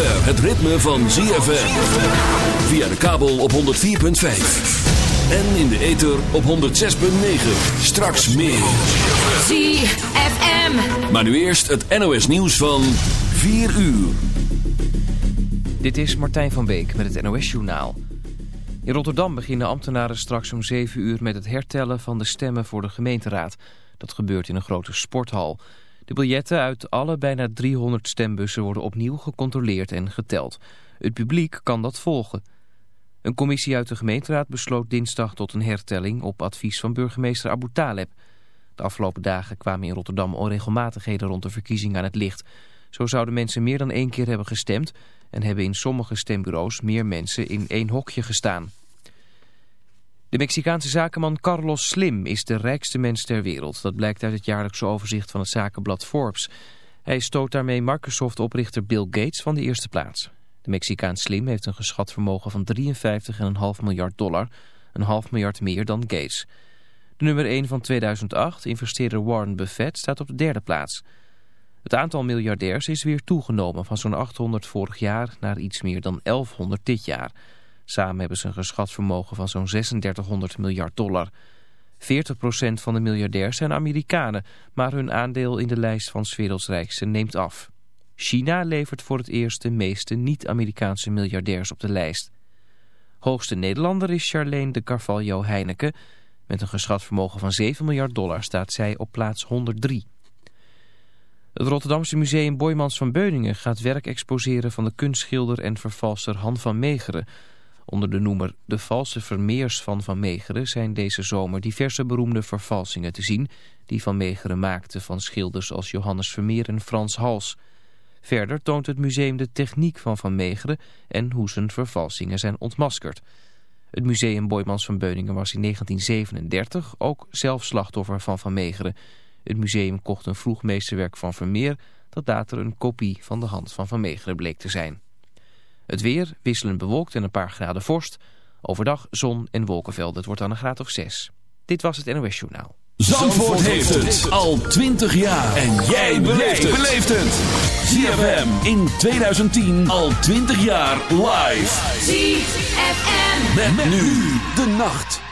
het ritme van ZFM. Via de kabel op 104.5. En in de ether op 106.9. Straks meer. ZFM. Maar nu eerst het NOS nieuws van 4 uur. Dit is Martijn van Beek met het NOS Journaal. In Rotterdam beginnen ambtenaren straks om 7 uur met het hertellen van de stemmen voor de gemeenteraad. Dat gebeurt in een grote sporthal. De biljetten uit alle bijna 300 stembussen worden opnieuw gecontroleerd en geteld. Het publiek kan dat volgen. Een commissie uit de gemeenteraad besloot dinsdag tot een hertelling op advies van burgemeester Abu Taleb. De afgelopen dagen kwamen in Rotterdam onregelmatigheden rond de verkiezing aan het licht. Zo zouden mensen meer dan één keer hebben gestemd en hebben in sommige stembureaus meer mensen in één hokje gestaan. De Mexicaanse zakenman Carlos Slim is de rijkste mens ter wereld. Dat blijkt uit het jaarlijkse overzicht van het zakenblad Forbes. Hij stoot daarmee Microsoft-oprichter Bill Gates van de eerste plaats. De Mexicaan Slim heeft een geschat vermogen van 53,5 miljard dollar. Een half miljard meer dan Gates. De nummer 1 van 2008, investeerder Warren Buffett, staat op de derde plaats. Het aantal miljardairs is weer toegenomen van zo'n 800 vorig jaar naar iets meer dan 1100 dit jaar. Samen hebben ze een geschat vermogen van zo'n 3600 miljard dollar. 40% van de miljardairs zijn Amerikanen, maar hun aandeel in de lijst van 's neemt af. China levert voor het eerst de meeste niet-Amerikaanse miljardairs op de lijst. Hoogste Nederlander is Charlene de Carvalho Heineken. Met een geschat vermogen van 7 miljard dollar staat zij op plaats 103. Het Rotterdamse museum Boymans van Beuningen gaat werk exposeren van de kunstschilder en vervalser Han van Meegeren... Onder de noemer De Valse Vermeers van Van Meegeren zijn deze zomer diverse beroemde vervalsingen te zien... die Van Meegeren maakte van schilders als Johannes Vermeer en Frans Hals. Verder toont het museum de techniek van Van Meegeren en hoe zijn vervalsingen zijn ontmaskerd. Het museum Boymans van Beuningen was in 1937 ook zelf slachtoffer van Van Meegeren. Het museum kocht een vroeg meesterwerk van Vermeer dat later een kopie van de hand van Van Meegeren bleek te zijn. Het weer wisselend bewolkt en een paar graden vorst. Overdag zon en wolkenvelden. Het wordt dan een graad of zes. Dit was het NOS Journaal. Zandvoort, heeft het al 20 jaar. En jij beleeft het. ZFM in 2010 al 20 jaar live. ZFM. Met, met nu de nacht.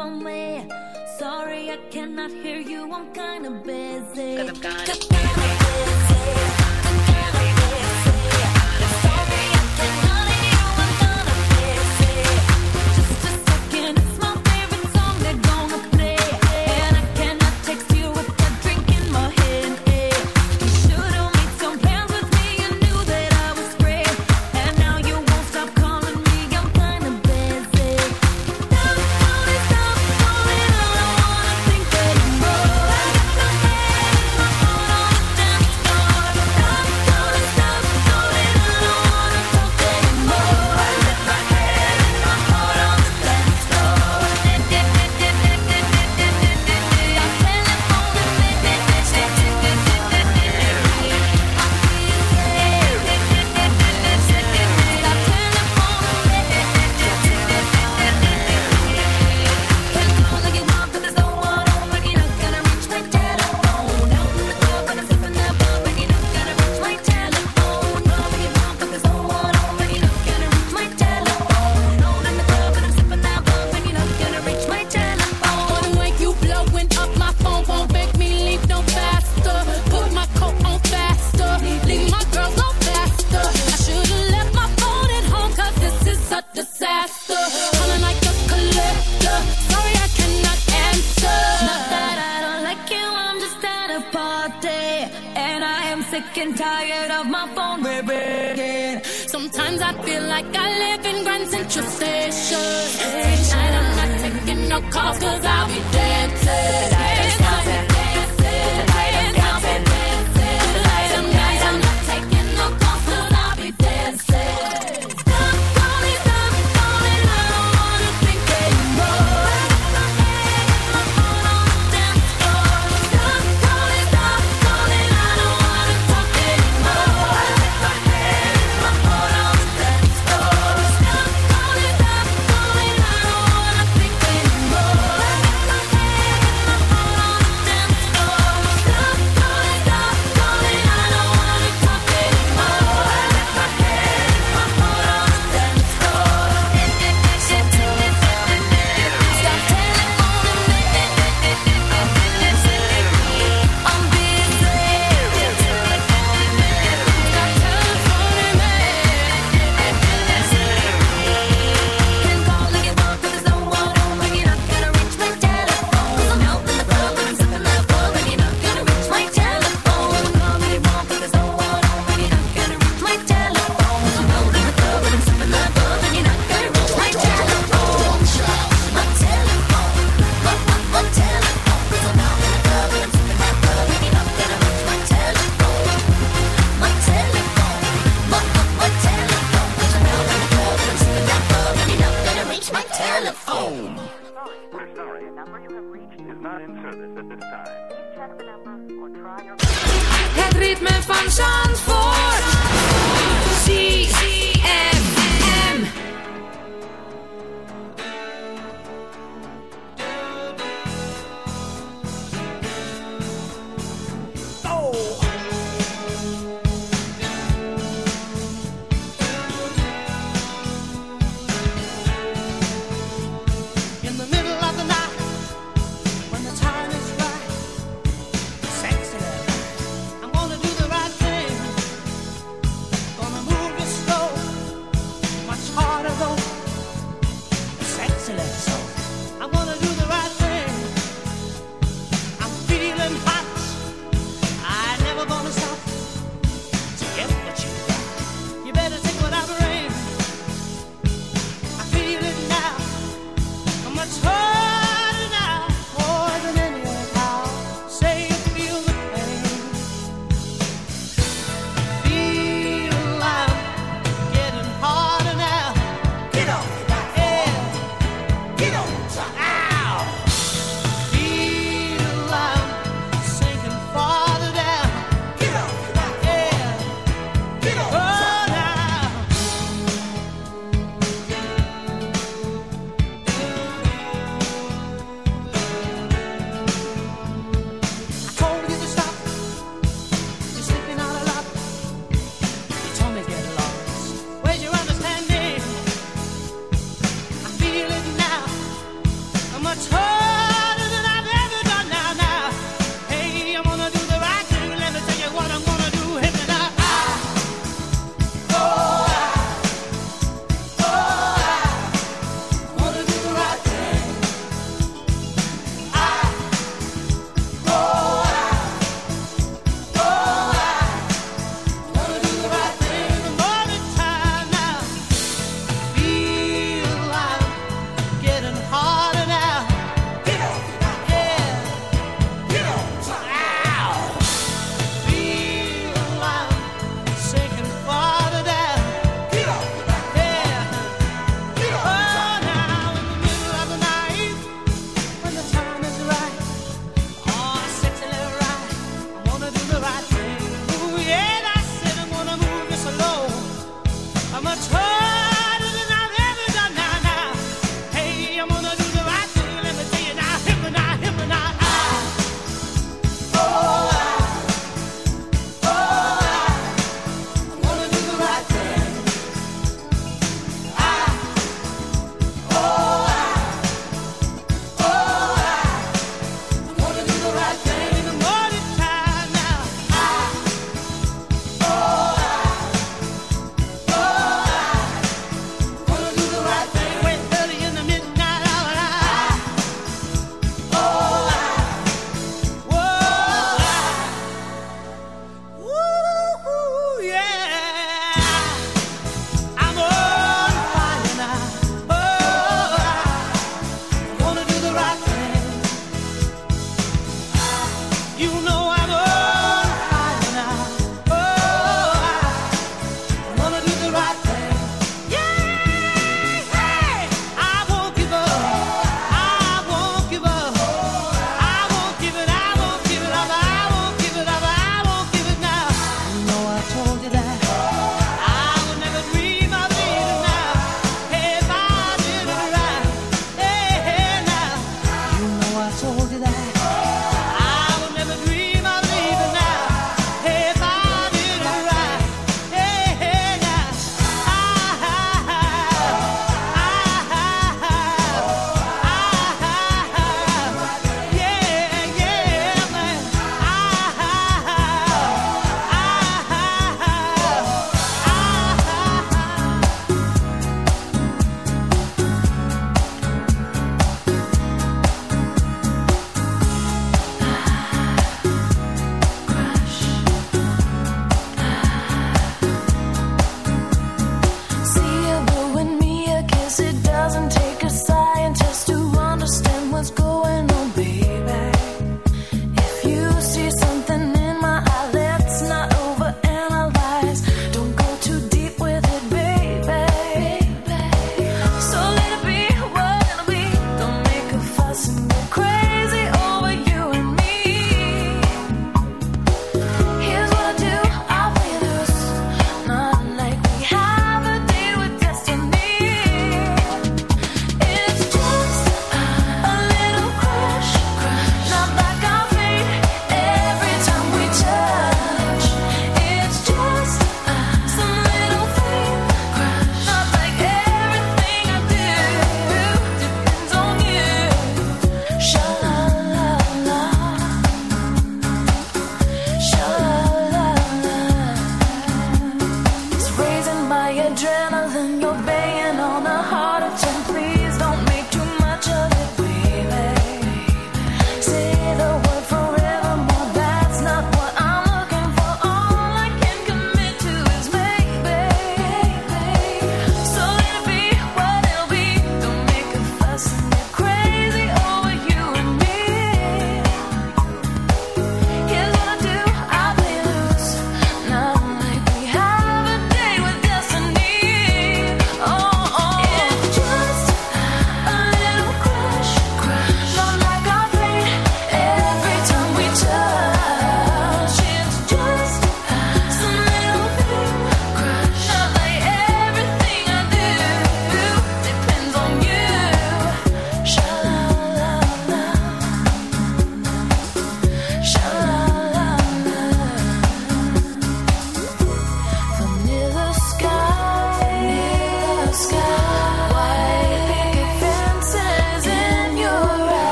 光芒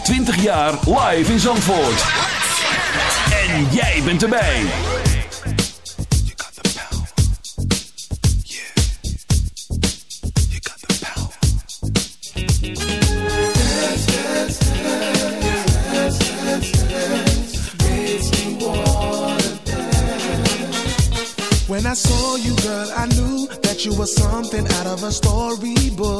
al 20 jaar live in Zandvoort. En jij bent erbij. When I saw you, girl, I knew that you were something out of a storybook.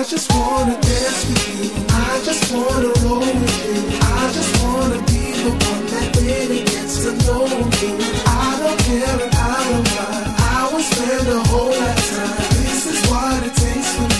I just wanna dance with you. I just wanna roll with you. I just wanna be the one that really gets to know you. I don't care and I don't mind. I will spend a whole lifetime. This is what it takes for me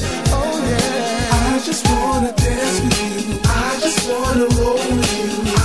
Oh yeah. I just wanna dance with you. I just wanna roll with you.